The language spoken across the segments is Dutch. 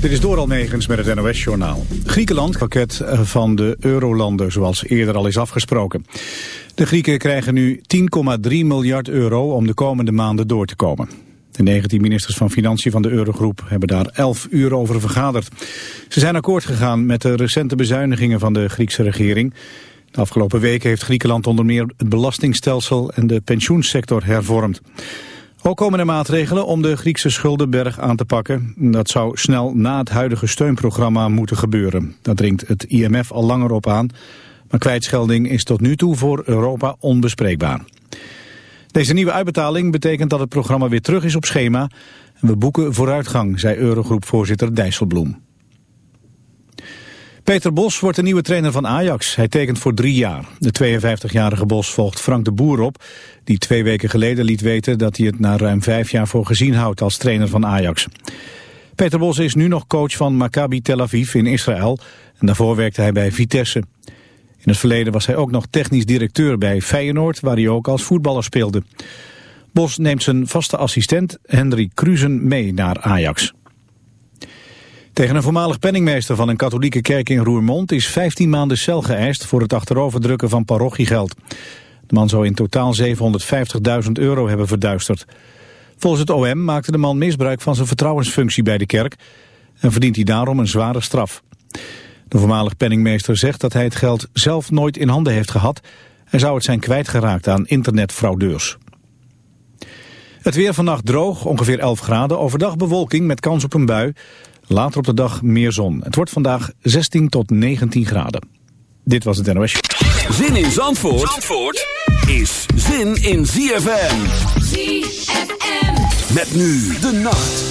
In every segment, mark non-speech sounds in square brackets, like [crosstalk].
Dit is Doral Negens met het NOS-journaal. Griekenland pakket van de eurolanden, zoals eerder al is afgesproken. De Grieken krijgen nu 10,3 miljard euro om de komende maanden door te komen. De 19 ministers van Financiën van de Eurogroep hebben daar 11 uur over vergaderd. Ze zijn akkoord gegaan met de recente bezuinigingen van de Griekse regering. De afgelopen weken heeft Griekenland onder meer het belastingstelsel en de pensioensector hervormd. Ook komen er maatregelen om de Griekse schuldenberg aan te pakken. Dat zou snel na het huidige steunprogramma moeten gebeuren. Dat dringt het IMF al langer op aan. Maar kwijtschelding is tot nu toe voor Europa onbespreekbaar. Deze nieuwe uitbetaling betekent dat het programma weer terug is op schema. We boeken vooruitgang, zei Eurogroepvoorzitter Dijsselbloem. Peter Bos wordt de nieuwe trainer van Ajax. Hij tekent voor drie jaar. De 52-jarige Bos volgt Frank de Boer op... die twee weken geleden liet weten dat hij het na ruim vijf jaar voor gezien houdt als trainer van Ajax. Peter Bos is nu nog coach van Maccabi Tel Aviv in Israël... en daarvoor werkte hij bij Vitesse. In het verleden was hij ook nog technisch directeur bij Feyenoord... waar hij ook als voetballer speelde. Bos neemt zijn vaste assistent Henry Kruzen mee naar Ajax. Tegen een voormalig penningmeester van een katholieke kerk in Roermond is 15 maanden cel geëist voor het achteroverdrukken van parochiegeld. De man zou in totaal 750.000 euro hebben verduisterd. Volgens het OM maakte de man misbruik van zijn vertrouwensfunctie bij de kerk en verdient hij daarom een zware straf. De voormalig penningmeester zegt dat hij het geld zelf nooit in handen heeft gehad en zou het zijn kwijtgeraakt aan internetfraudeurs. Het weer vannacht droog, ongeveer 11 graden. Overdag bewolking met kans op een bui. Later op de dag meer zon. Het wordt vandaag 16 tot 19 graden. Dit was het NOS. Zin in Zandvoort, Zandvoort is zin in ZFM. ZFM. Met nu de nacht.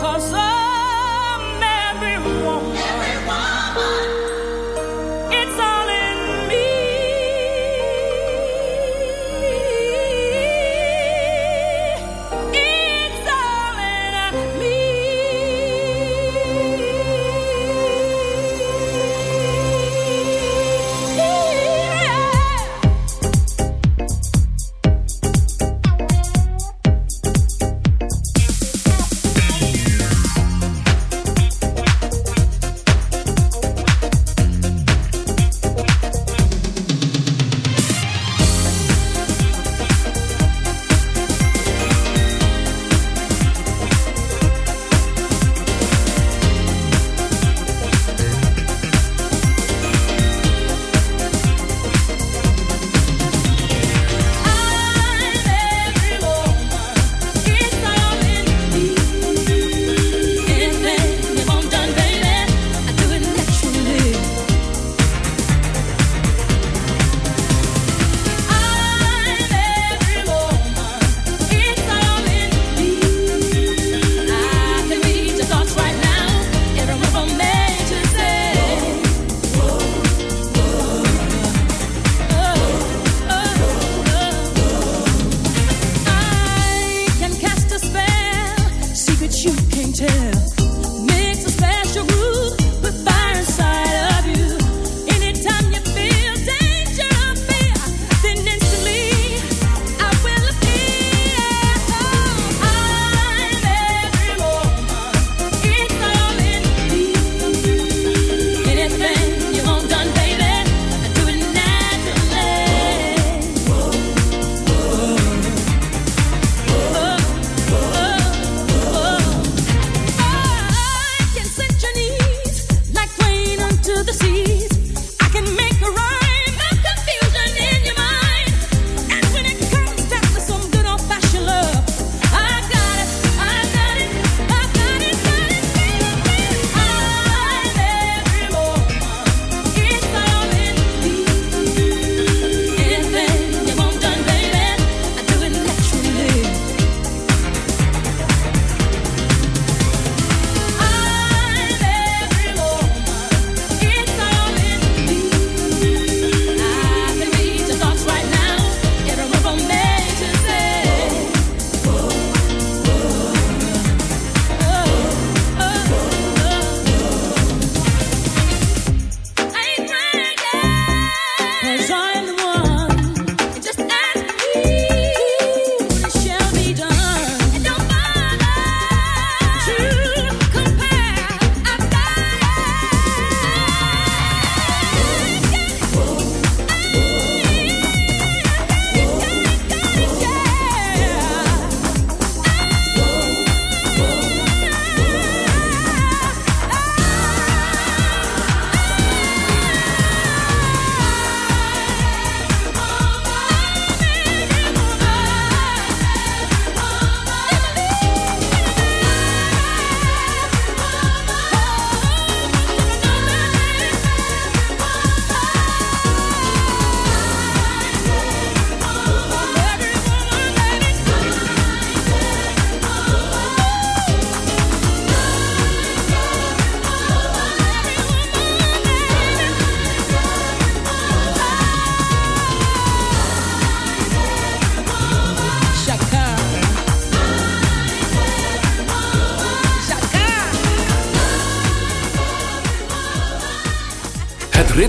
Cause I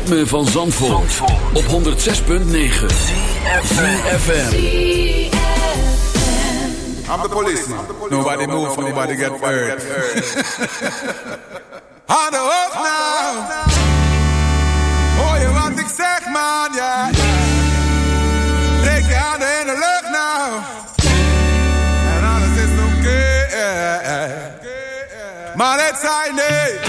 ritme van Zandvoort, Zandvoort. op 106.9 CFFM I'm the policeman Nobody move, nobody get hurt. [laughs] On the hook now. Hoor je wat ik zeg man, ja Steek je handen in de lucht nou En alles is oké okay. Maar het zijn nee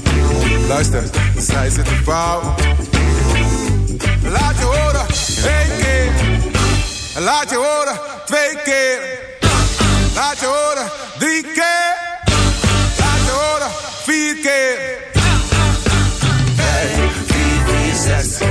Luister, zij zitten fout. Laat je horen, één keer. Laat je horen, twee keer. Laat je horen, drie keer. Laat je horen, vier keer. Vijf, vier, vier, zes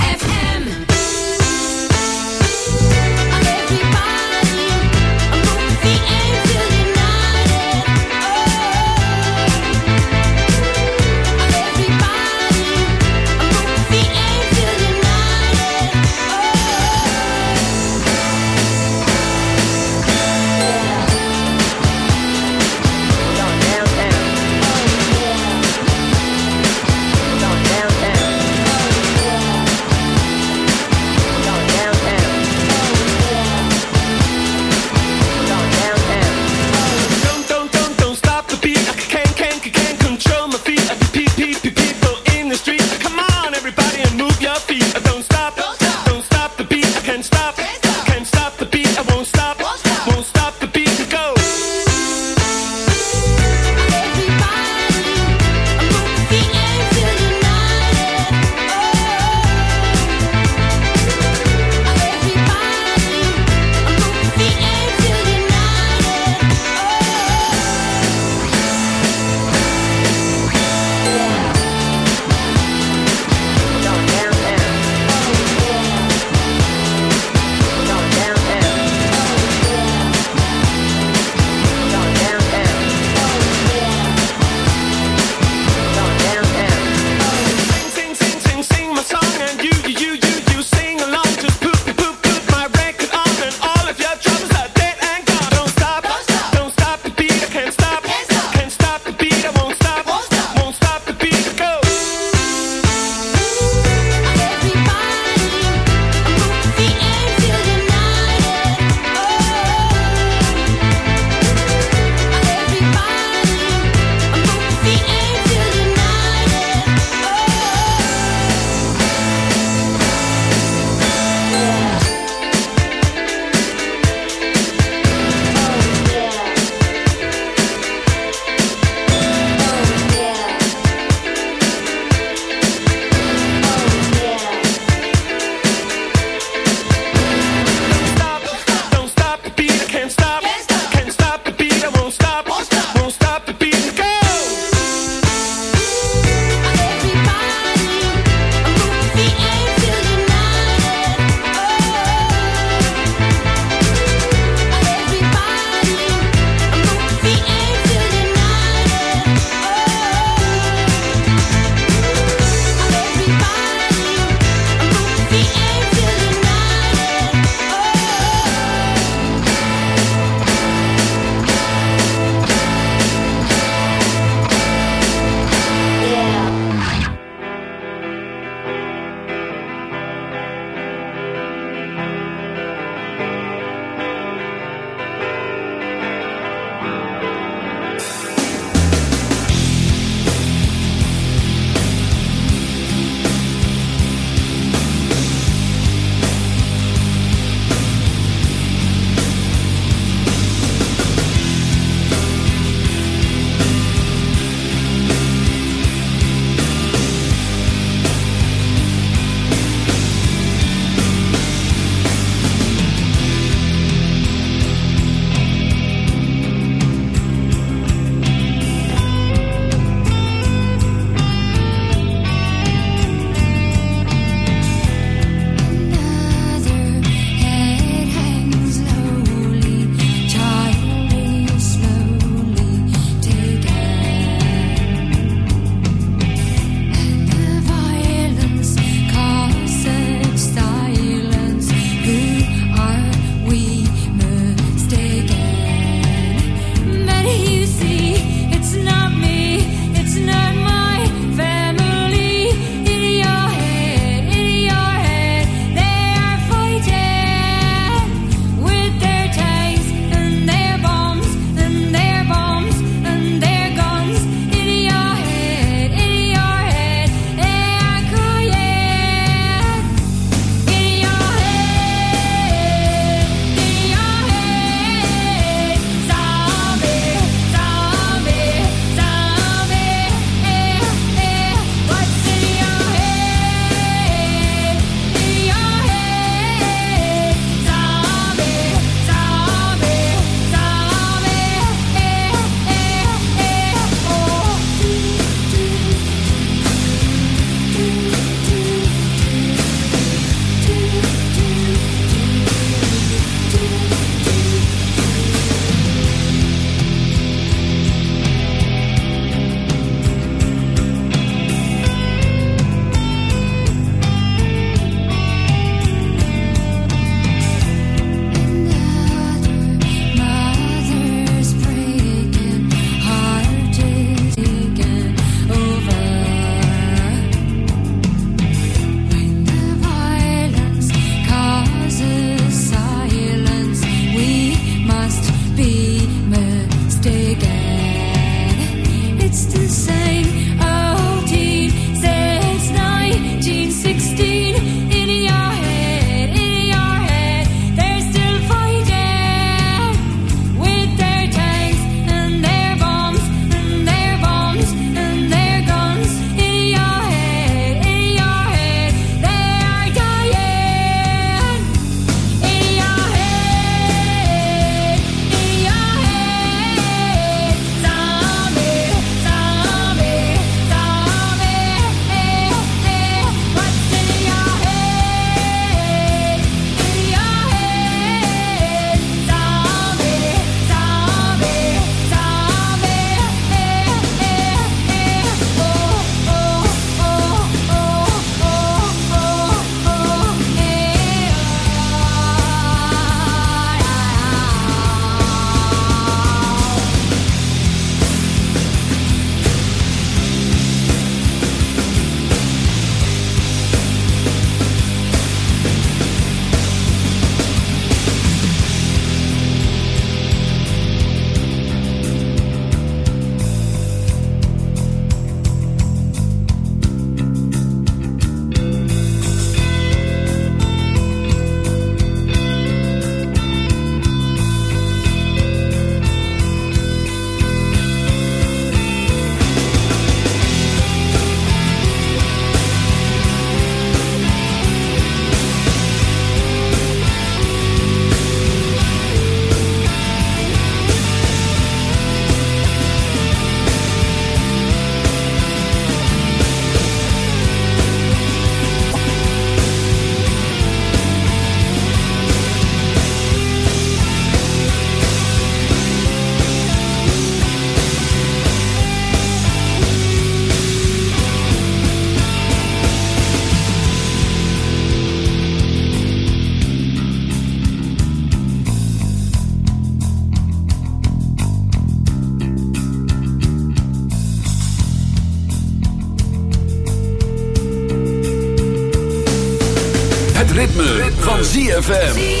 ZFM.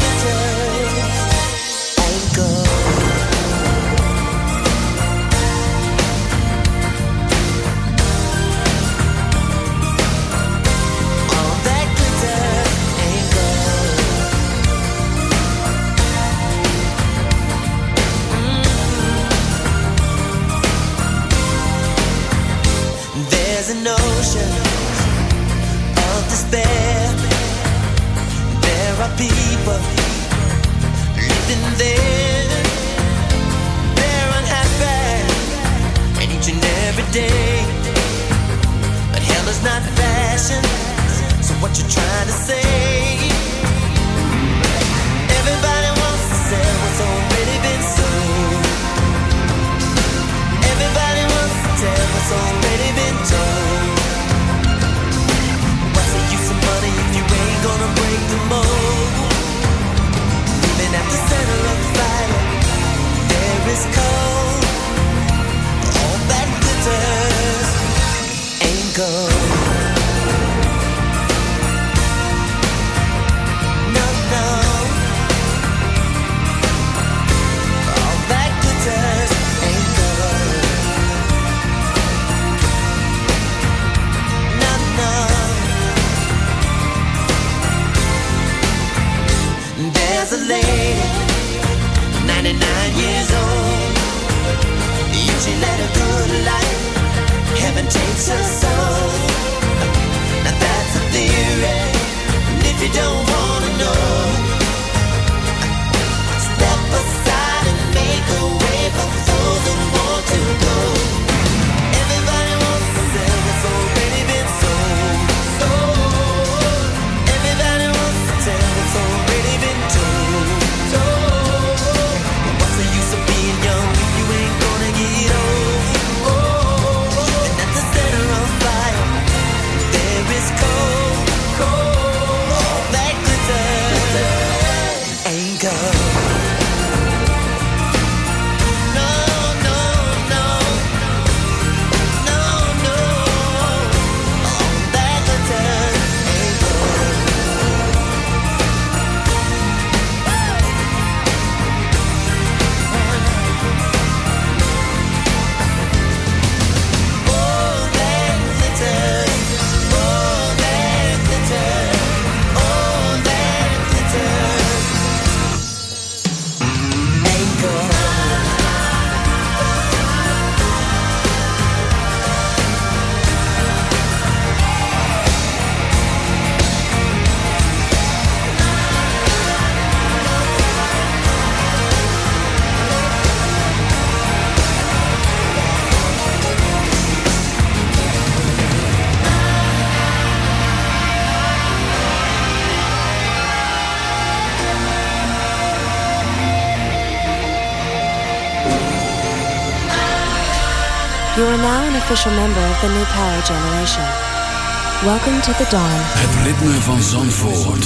official member of the new power generation. Welcome to the dawn. Het ritme van Zandvoort.